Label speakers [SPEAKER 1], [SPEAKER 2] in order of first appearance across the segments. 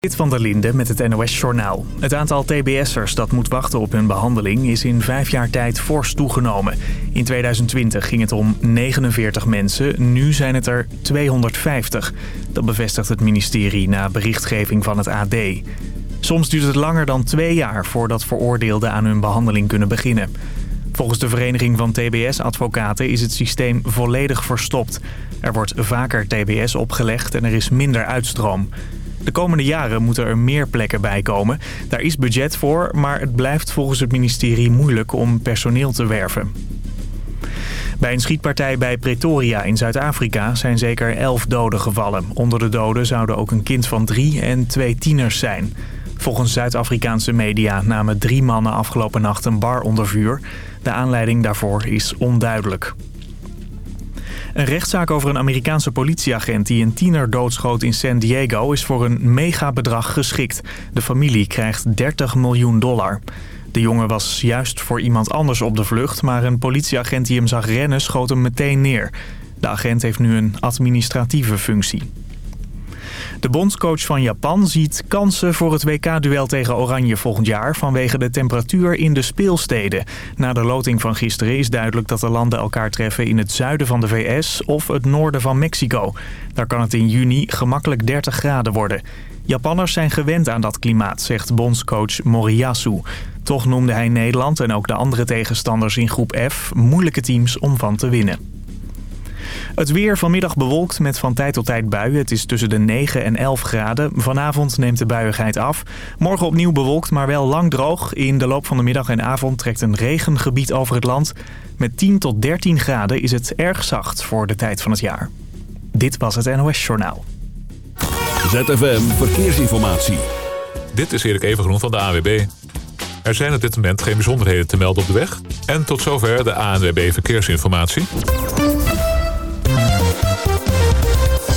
[SPEAKER 1] Dit van der Linde met het NOS-journaal. Het aantal TBS'ers dat moet wachten op hun behandeling is in vijf jaar tijd fors toegenomen. In 2020 ging het om 49 mensen, nu zijn het er 250. Dat bevestigt het ministerie na berichtgeving van het AD. Soms duurt het langer dan twee jaar voordat veroordeelden aan hun behandeling kunnen beginnen. Volgens de Vereniging van TBS-advocaten is het systeem volledig verstopt. Er wordt vaker TBS opgelegd en er is minder uitstroom. De komende jaren moeten er meer plekken bij komen. Daar is budget voor, maar het blijft volgens het ministerie moeilijk om personeel te werven. Bij een schietpartij bij Pretoria in Zuid-Afrika zijn zeker elf doden gevallen. Onder de doden zouden ook een kind van drie en twee tieners zijn. Volgens Zuid-Afrikaanse media namen drie mannen afgelopen nacht een bar onder vuur. De aanleiding daarvoor is onduidelijk. Een rechtszaak over een Amerikaanse politieagent die een tiener doodschoot in San Diego is voor een megabedrag geschikt. De familie krijgt 30 miljoen dollar. De jongen was juist voor iemand anders op de vlucht, maar een politieagent die hem zag rennen schoot hem meteen neer. De agent heeft nu een administratieve functie. De bondscoach van Japan ziet kansen voor het WK-duel tegen Oranje volgend jaar... vanwege de temperatuur in de speelsteden. Na de loting van gisteren is duidelijk dat de landen elkaar treffen... in het zuiden van de VS of het noorden van Mexico. Daar kan het in juni gemakkelijk 30 graden worden. Japanners zijn gewend aan dat klimaat, zegt bondscoach Moriyasu. Toch noemde hij Nederland en ook de andere tegenstanders in groep F... moeilijke teams om van te winnen. Het weer vanmiddag bewolkt met van tijd tot tijd buien. Het is tussen de 9 en 11 graden. Vanavond neemt de buiigheid af. Morgen opnieuw bewolkt, maar wel lang droog. In de loop van de middag en avond trekt een regengebied over het land. Met 10 tot 13 graden is het erg zacht voor de tijd van het jaar. Dit was het NOS Journaal.
[SPEAKER 2] ZFM Verkeersinformatie.
[SPEAKER 3] Dit is Erik Evengroen van de AWB. Er zijn op dit moment geen bijzonderheden te melden op de weg. En tot zover de ANWB Verkeersinformatie.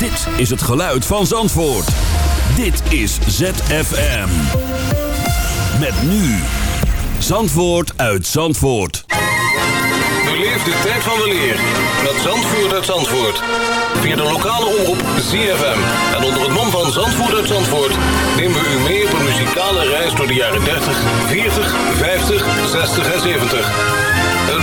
[SPEAKER 2] Dit is het geluid van Zandvoort. Dit is ZFM. Met nu. Zandvoort uit Zandvoort.
[SPEAKER 4] Beleef de tijd van weleer met Zandvoort uit Zandvoort. Via de lokale omroep ZFM. En onder het mom van Zandvoort uit Zandvoort... nemen we u mee op een muzikale reis door de jaren 30, 40, 50, 60 en 70. Een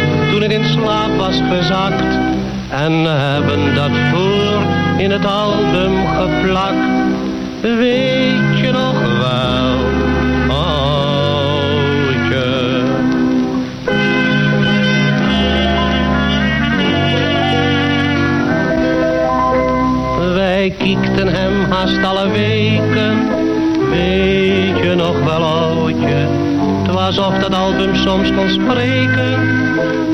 [SPEAKER 5] toen het in slaap was gezakt. En hebben dat voor in het album geplakt. Weet je nog wel, oudje? Wij kiekten hem haast alle weken. Weet je nog wel, oudje? Het was of dat album soms kon spreken.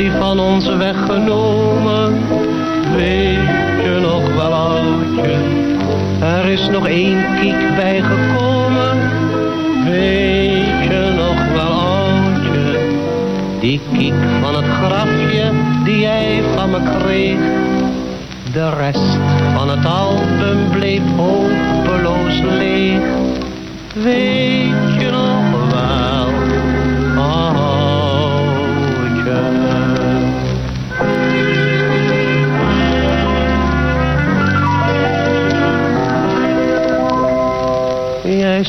[SPEAKER 5] Hij van ons weggenomen. Weet je nog wel, oudje? Er is nog één kiek bijgekomen. Weet je nog wel, oudje? Die kiek van het grafje die jij van me kreeg. De rest van het album bleef hopeloos leeg. Weet je nog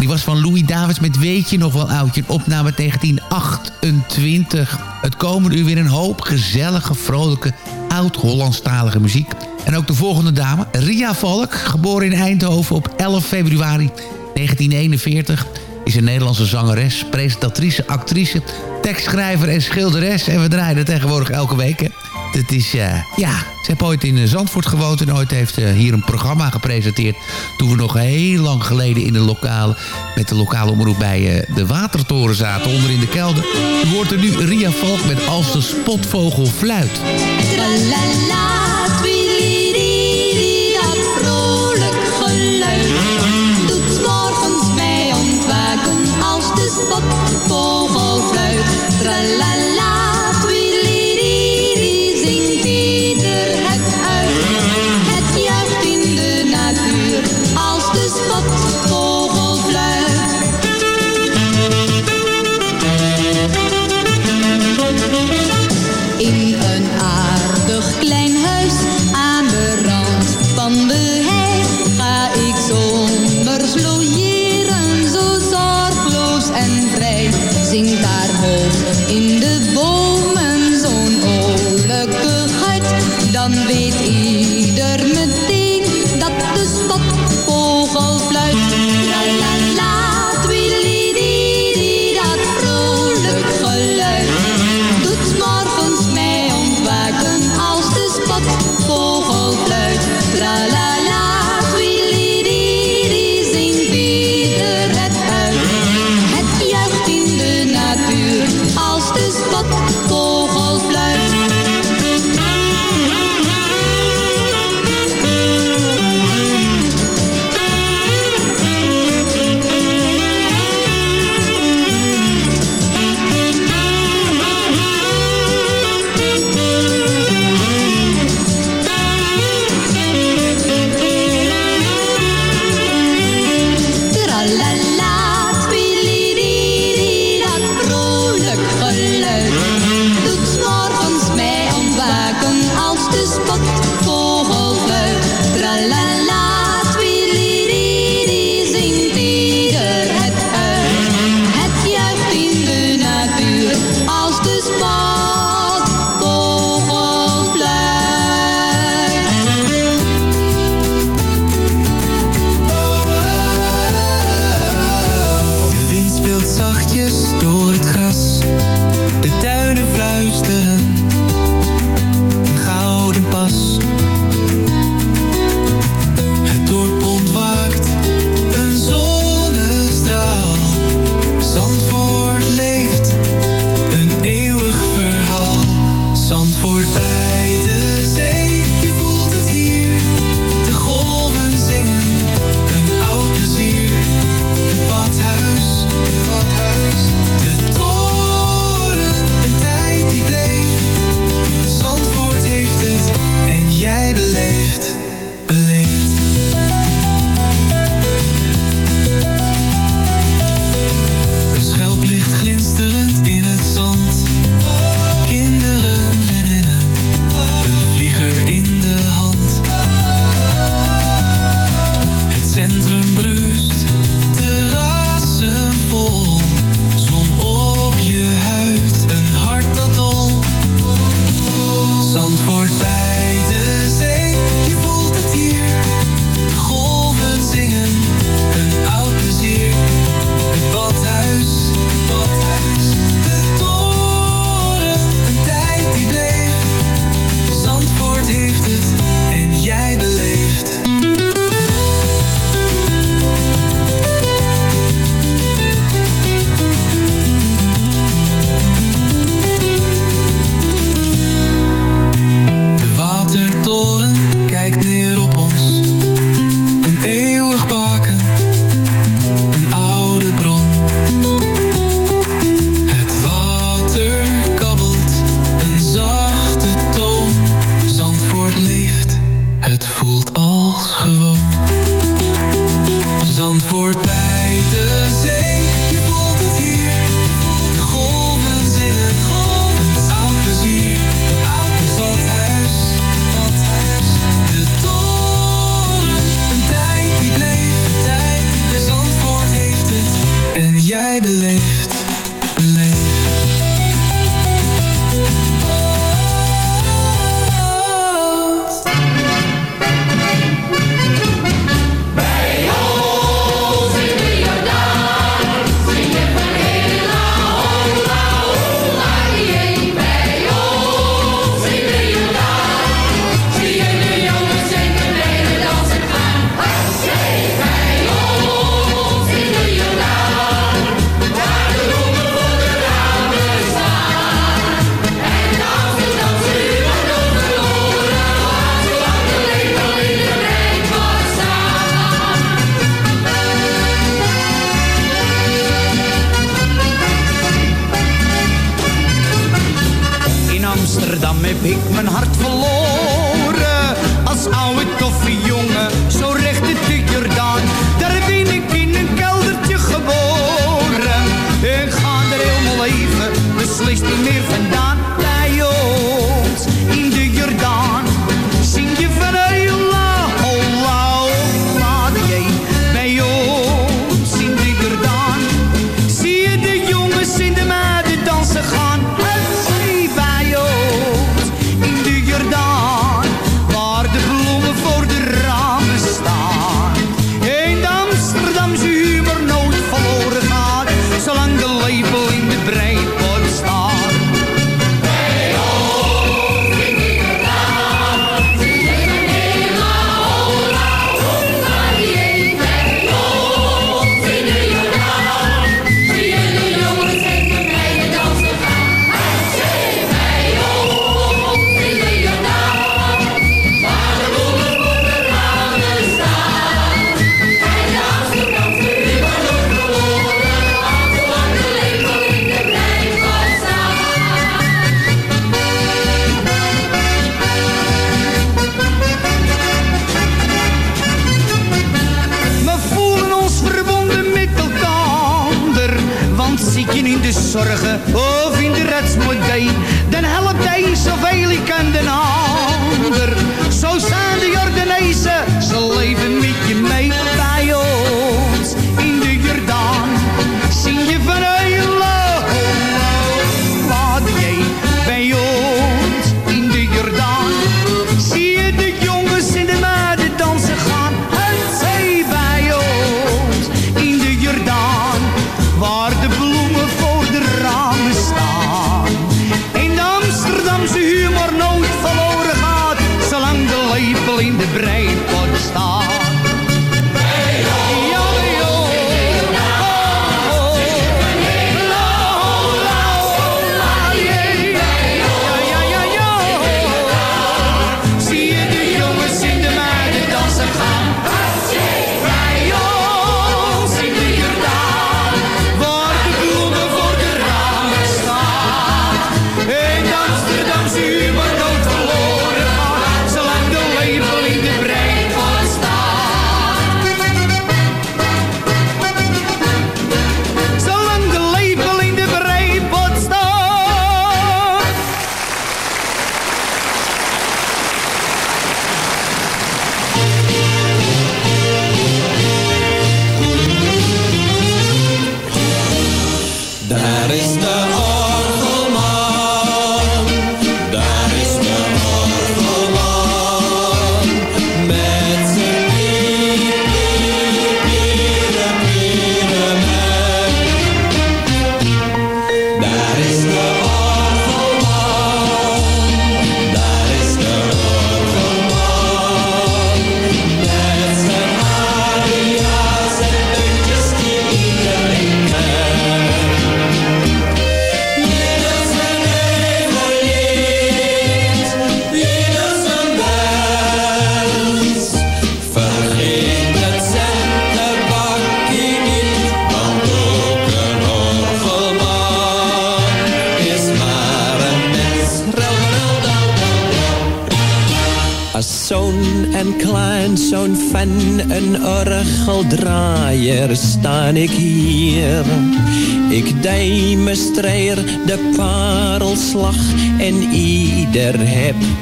[SPEAKER 6] Die was van Louis Davids met Weet je nog wel oudje? Opname 1928. Het komen u weer een hoop gezellige, vrolijke, oud-Hollandstalige muziek. En ook de volgende dame, Ria Valk, geboren in Eindhoven op 11 februari 1941 is een Nederlandse zangeres, presentatrice, actrice, tekstschrijver en schilderes. En we draaien het tegenwoordig elke week. Het is, eh, ja, ze heeft ooit in Zandvoort gewoond en ooit heeft uh, hier een programma gepresenteerd. Toen we nog heel lang geleden in de lokale, met de lokale omroep bij de Watertoren zaten, onder in de kelder. Hoort er nu Ria Valk met Als de spotvogel fluit.
[SPEAKER 7] Tralala, twiliriri, dat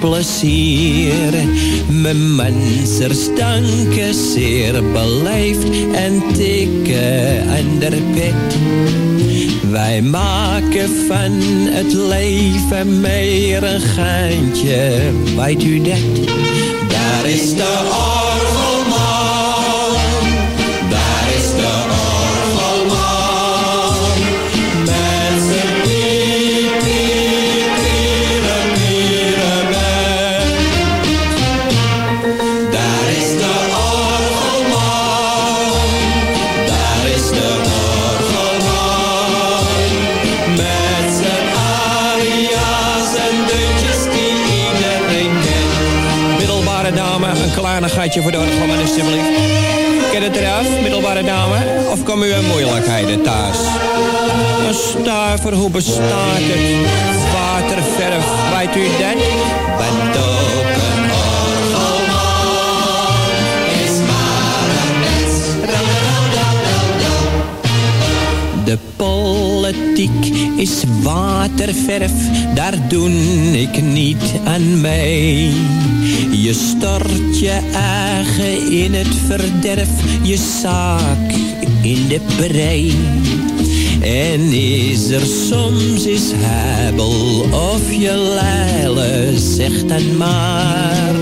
[SPEAKER 8] plezier. Mijn mensers danken zeer beleefd en tikken aan de pit. Wij maken van het leven meer een geintje, weet u dat?
[SPEAKER 9] Daar is de
[SPEAKER 8] kaartje voor de van mijn alsjeblieft. Ken het eraf, middelbare dame? Of komen u in moeilijkheden thuis? Een stuiver, hoe bestaat het? Waterverf, weet u dat?
[SPEAKER 9] Bent ook een orgelman, is maar een mens.
[SPEAKER 8] De politiek is waterverf, daar doen ik niet aan mee. Je stort je eigen in het verderf, je zaak in de prei. En is er soms is hebel of je leile, zegt dan maar.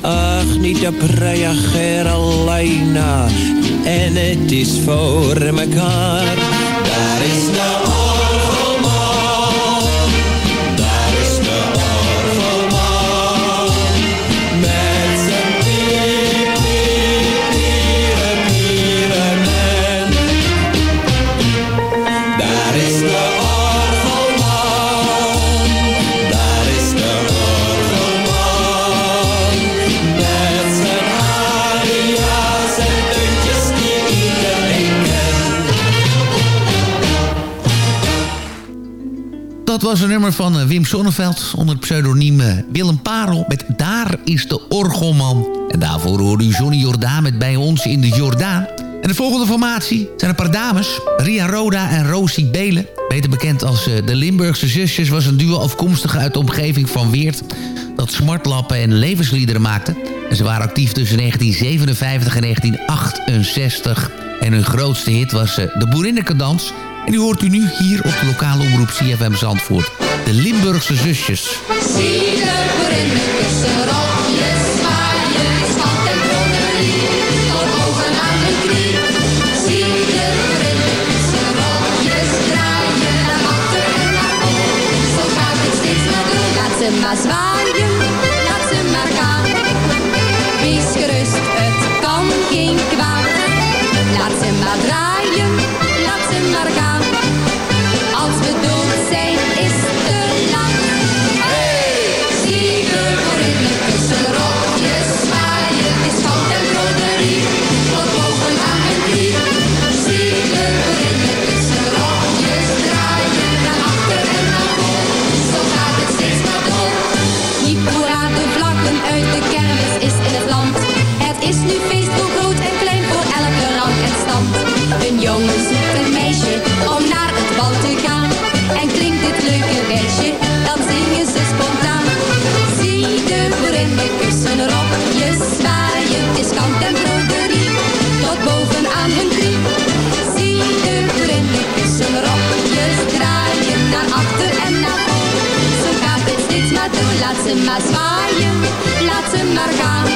[SPEAKER 8] Ach, niet op reageer alleen en het is voor mekaar.
[SPEAKER 6] was een nummer van eh, Wim Sonneveld onder het pseudoniem eh, Willem Parel met Daar is de Orgelman. En daarvoor hoorde u Johnny Jordaan met Bij ons in de Jordaan.
[SPEAKER 10] En de volgende formatie zijn een paar dames. Ria Roda en Rosie Belen. Beter bekend als eh, de Limburgse Zusjes was een duo afkomstig uit de omgeving van Weert... dat smartlappen en levensliederen maakte. En ze waren actief tussen 1957 en 1968. En hun grootste hit was de Boerinnekendans... En u hoort u nu hier op de lokale omroep CFM Zandvoort. De Limburgse zusjes.
[SPEAKER 11] ze maar zwaaien, laat ze maar gaan.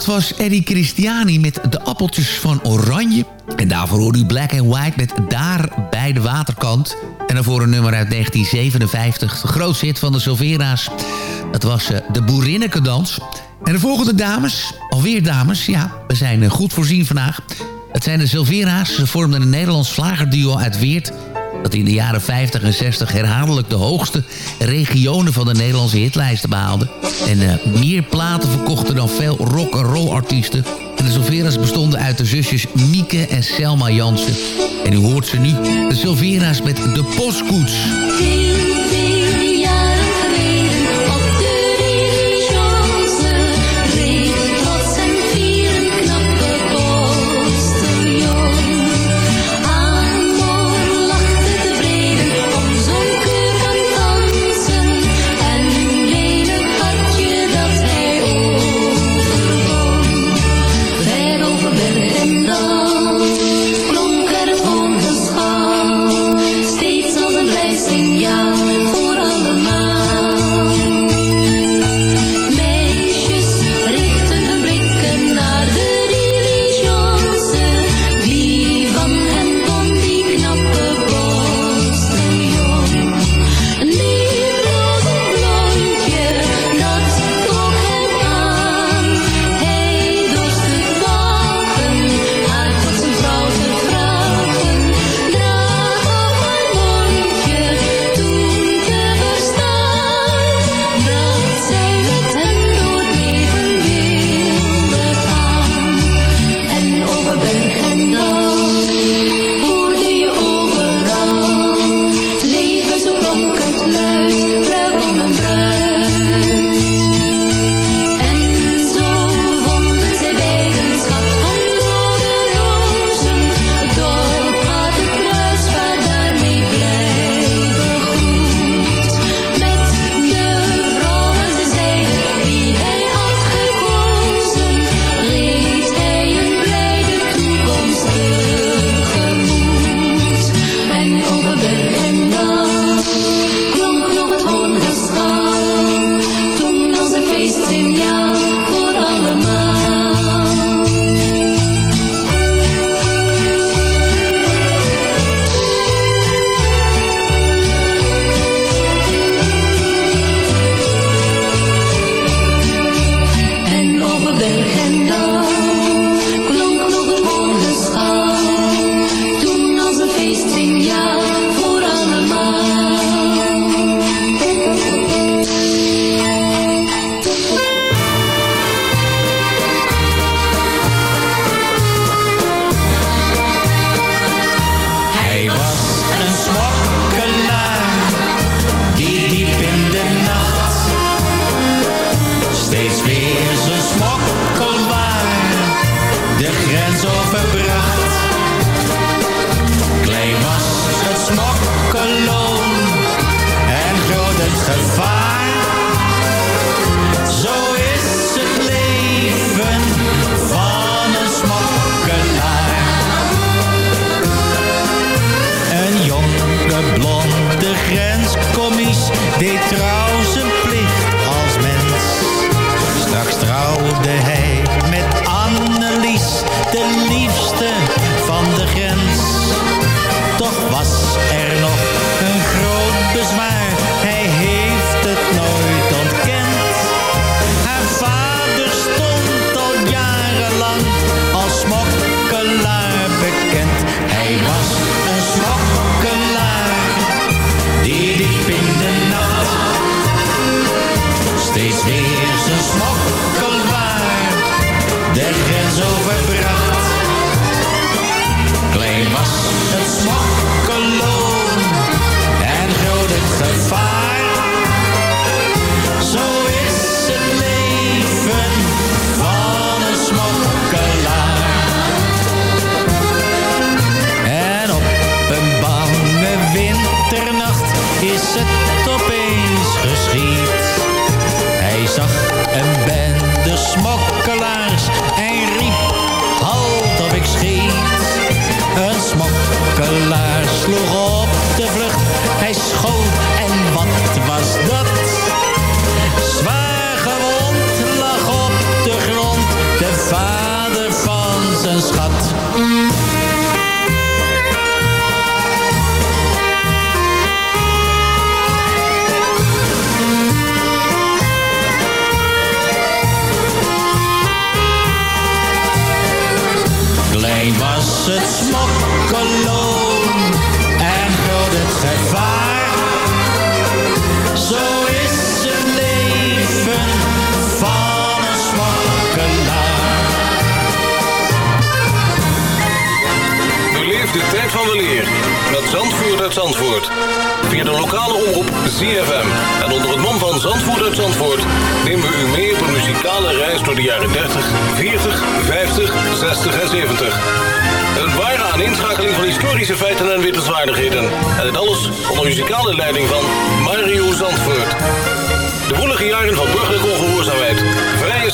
[SPEAKER 6] dat was Eddie Christiani met De Appeltjes van Oranje. En daarvoor hoorde u Black and White met Daar bij de waterkant. En daarvoor een nummer uit 1957, grootste hit van de Silvera's. Dat was eh, De Boerinnekendans. En de volgende dames, alweer dames, ja, we zijn eh, goed voorzien vandaag. Het zijn de Silvera's, ze vormden een Nederlands vlagerduo uit Weert dat in de jaren 50 en 60 herhaaldelijk de hoogste regionen van de Nederlandse hitlijsten behaalde. En eh, meer platen verkochten dan veel rock and roll artiesten. En de Silvera's bestonden uit de zusjes Mieke en Selma Jansen. En u hoort ze nu, de Silvera's met de postkoets.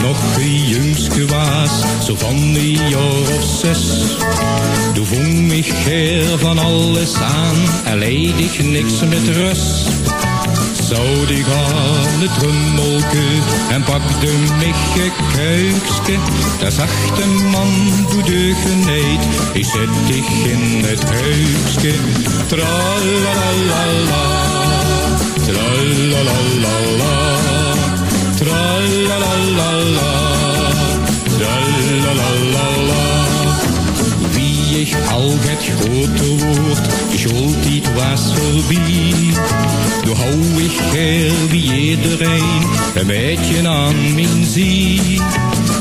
[SPEAKER 12] nog een jongske was, zo van een jaar of zes. Toen vong ik van alles aan en leed ik niks met rust. Zou ik aan het rummelke en pakte een kuikske. Daar zag de man doe de geneid, ik zet dich in het huikske. Tralalala, tralalala. Tralalala, tralalala. Wie ik al het grote woord, schuld dit was voorbij. Toen hou ik her wie iedereen, een beetje aan mijn zie.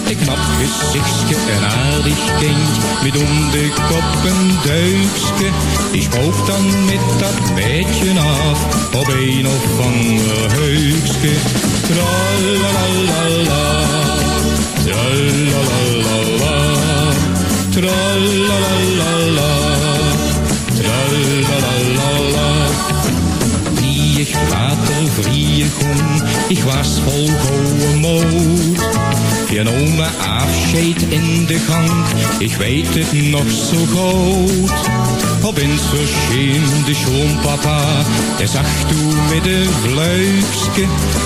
[SPEAKER 12] Een knap gezichtje, een aardig kind, met om de kop een duikske. Die spook dan met dat meidje af, op een of ander heukske. Tralalala, tralalala, tralalala, tralalala. Ik water vrije groen, ik was vol gouden moed. Je me afscheid in de gang, ik weet het nog zo goed. Opeens verscheen de schoonpapa, hij zag toen met een fluikske.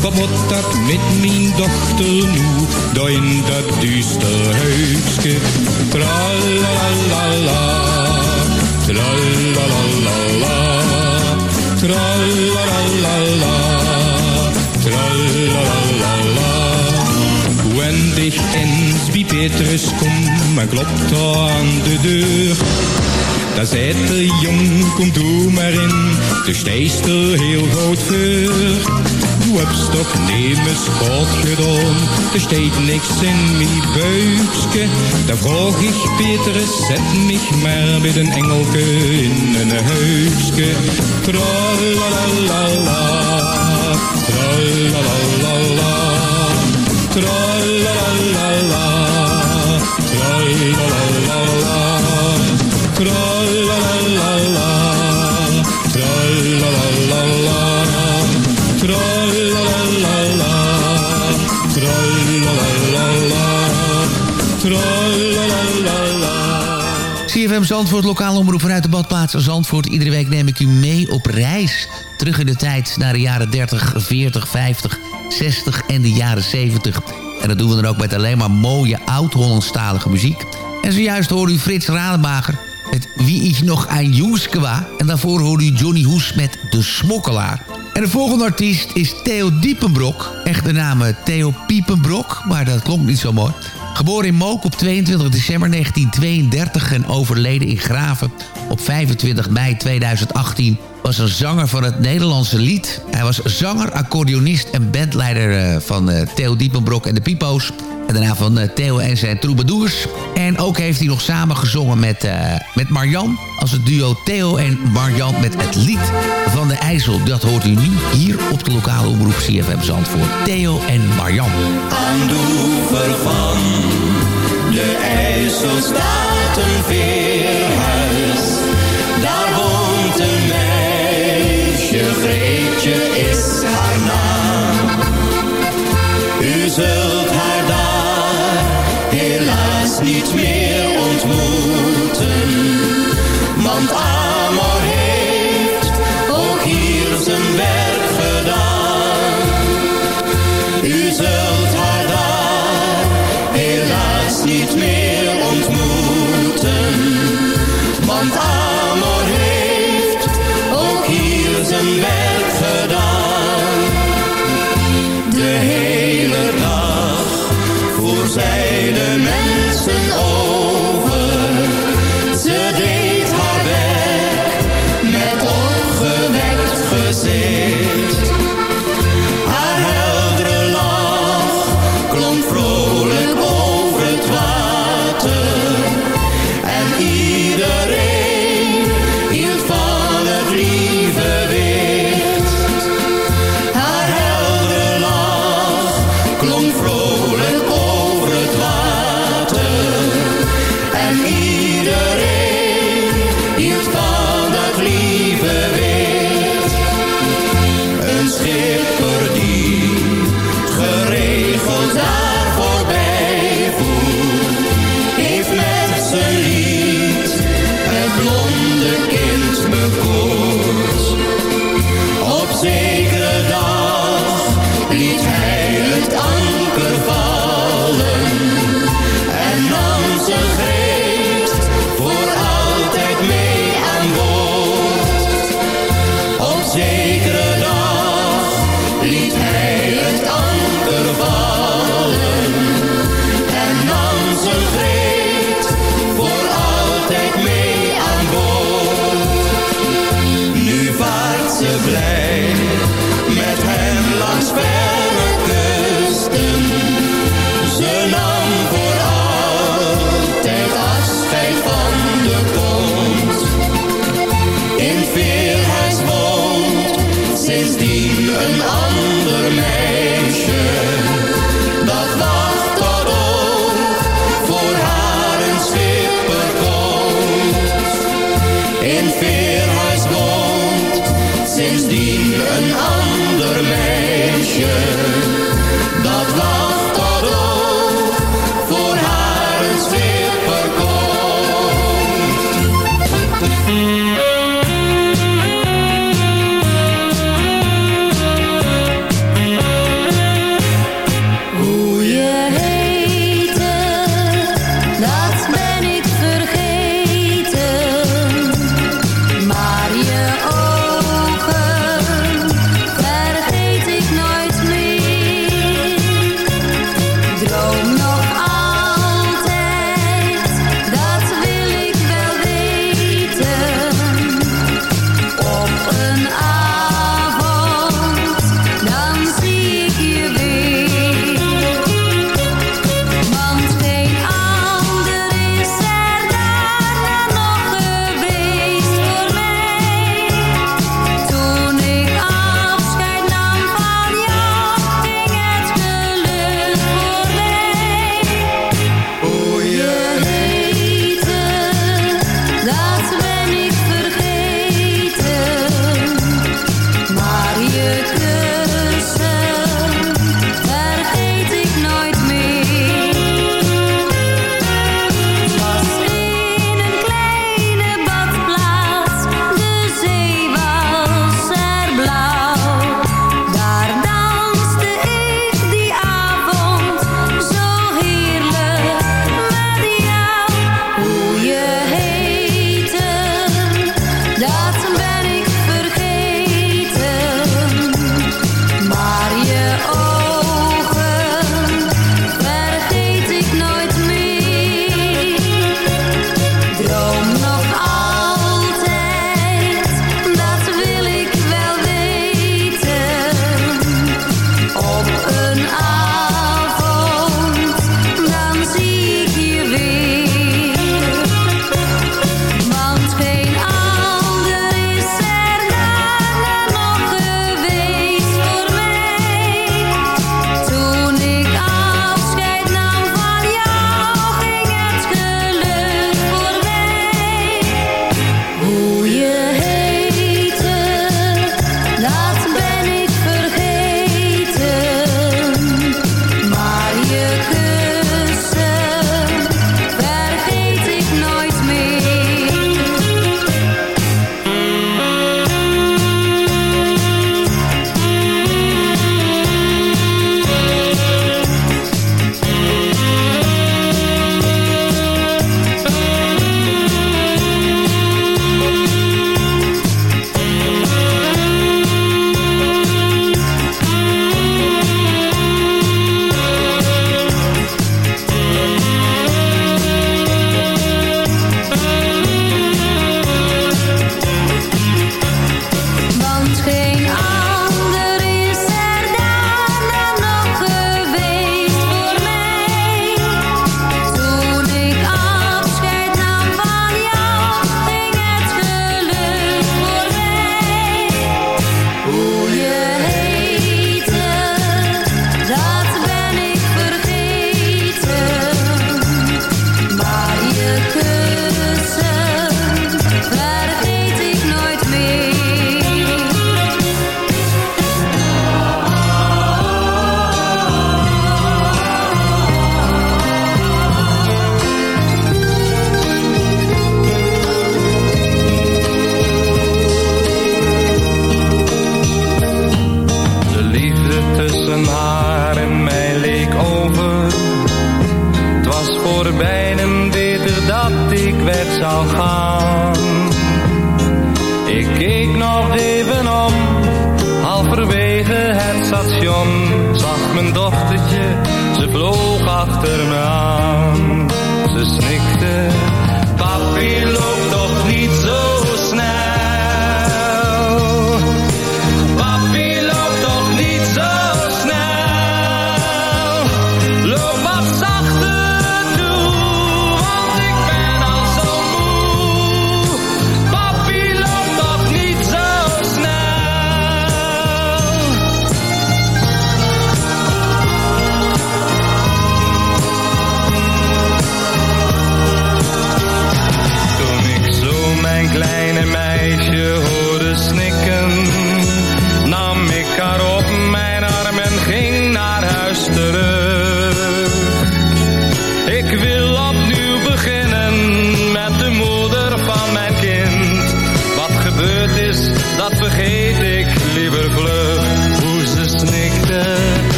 [SPEAKER 12] Wat moet dat met mijn dochter nu, daar in dat duister huisje? Tralalala, tralalala, tralalala, tralalala. Wenn eens bij Petrus kom en klopt aan de deur. Daar zei de jong, kom doe maar in, de steest er heel groot voor. du hab's doch nemens Gott gedaan. Er steht nichts in mijn buikske. Da vroeg ik Peter, zet mich maar met een engelke in een huisje. Tralalala, tralalala, tralalala, tralalala, tralalala, tralalala, tralalala,
[SPEAKER 6] CFM Zandvoort, lokale omroep vanuit de badplaats Zandvoort. Iedere week neem ik u mee op reis. Terug in de tijd naar de jaren 30, 40, 50, 60 en de jaren 70. En dat doen we dan ook met alleen maar mooie oud-Hollandstalige muziek. En zojuist hoorde u Frits Rademacher met Wie is nog een Joeskwa. En daarvoor hoorde u Johnny Hoes met De Smokkelaar. En de volgende artiest is Theo Diepenbrok. Echte naam eh, Theo Piepenbrok, maar dat klonk niet zo mooi. Geboren in Mook op 22 december 1932 en overleden in Graven op 25 mei 2018 was een zanger van het Nederlandse lied. Hij was zanger, accordeonist en bandleider eh, van eh, Theo Diepenbrok en de Pipo's. En daarna van eh, Theo en zijn troubadours. En ook heeft hij nog samen gezongen met, eh, met Marjan. Als het duo Theo en Marjan met het lied van de IJssel. Dat hoort u nu hier op de lokale omroep CFM Zandvoort. Theo en Marjan.
[SPEAKER 9] Aan de van de IJssel staat een veerhuis. Daar woont een meisje, Greetje is haar naam. U zult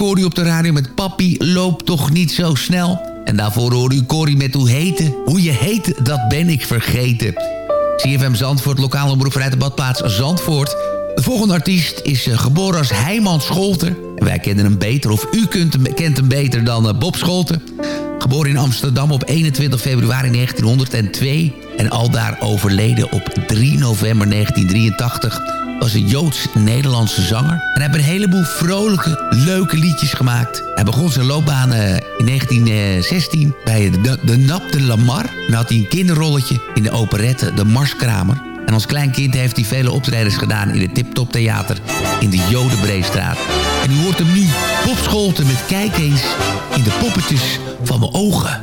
[SPEAKER 9] u op de
[SPEAKER 6] radio met Papi loopt toch niet zo snel. En daarvoor hoorde u Corrie met Hoe heten. Hoe je heet, dat ben ik vergeten. CFM Zandvoort, lokale omroep de badplaats Zandvoort. De volgende artiest is eh, geboren als Heiman Scholter. En wij kennen hem beter, of u kent hem beter dan eh, Bob Scholter. Geboren in Amsterdam op 21 februari 1902 en aldaar overleden op 3 november 1983 was een Joods-Nederlandse zanger. En hij heeft een heleboel vrolijke, leuke liedjes gemaakt. Hij begon zijn loopbaan eh, in 1916 bij de, de Nap de Lamar. En had hij een kinderrolletje in de operette De Marskramer. En als klein kind heeft hij vele optredens gedaan in het Tip Top Theater in de Jodenbreestraat. En u hoort hem nu, Bob Scholten met Kijk eens in de poppetjes van mijn ogen.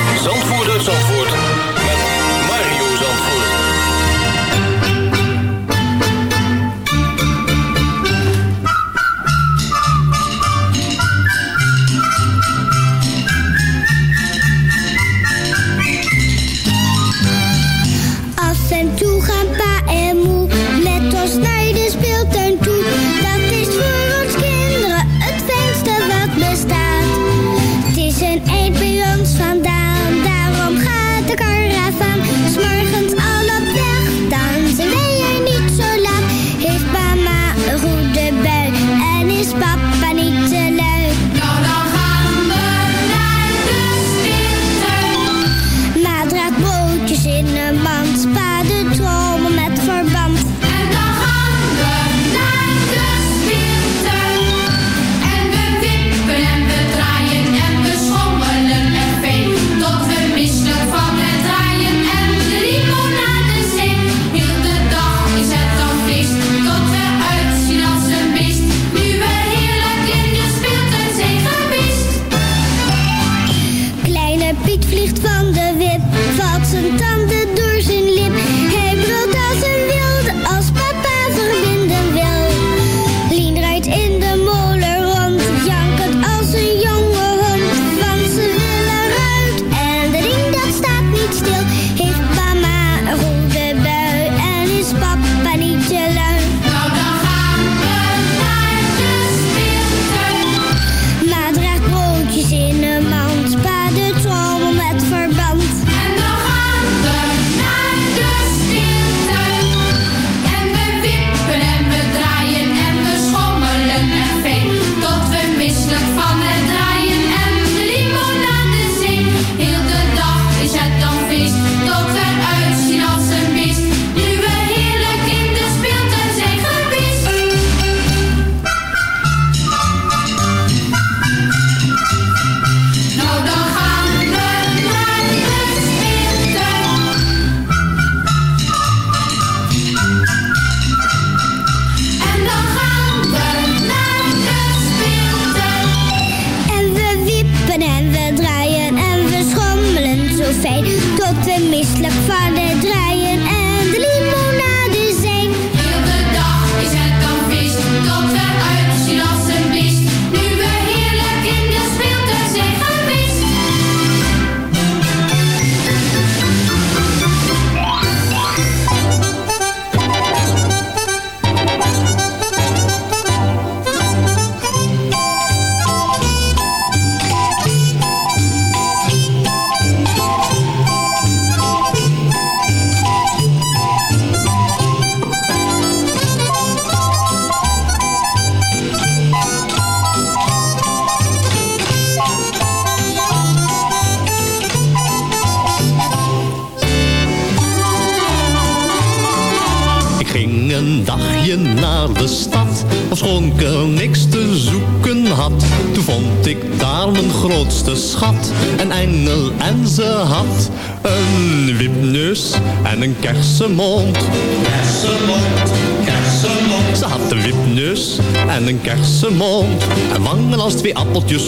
[SPEAKER 13] engel en ze had een wipneus en een kersenmond. Kersenmond, kersenmond. Ze had een wipneus en een kersenmond en wangen als twee appeltjes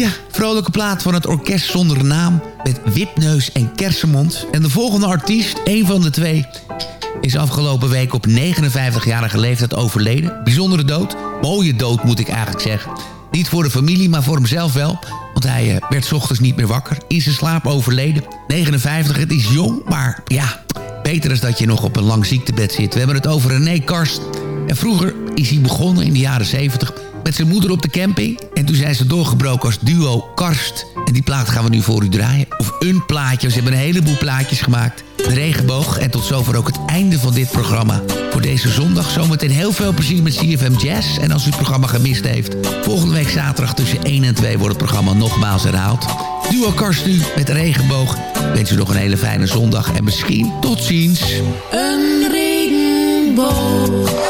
[SPEAKER 6] Ja, vrolijke plaat van het orkest zonder naam met wipneus en kersenmond. En de volgende artiest, een van de twee, is afgelopen week op 59-jarige leeftijd overleden. Bijzondere dood. Mooie dood moet ik eigenlijk zeggen. Niet voor de familie, maar voor hemzelf wel. Want hij eh, werd ochtends niet meer wakker. In zijn slaap overleden. 59, het is jong, maar ja... Beter is dat je nog op een lang ziektebed zit. We hebben het over René Karst. En vroeger is hij begonnen in de jaren 70 met zijn moeder op de camping. En toen zijn ze doorgebroken als duo Karst. En die plaat gaan we nu voor u draaien. Of een plaatje, ze hebben een heleboel plaatjes gemaakt. De regenboog. En tot zover ook het einde van dit programma. Voor deze zondag zometeen heel veel plezier met CFM Jazz. En als u het programma gemist heeft... volgende week zaterdag tussen 1 en 2 wordt het programma nogmaals herhaald. Duo Karst nu met de regenboog. Ik wens u nog een hele fijne zondag. En misschien tot ziens.
[SPEAKER 14] Een regenboog.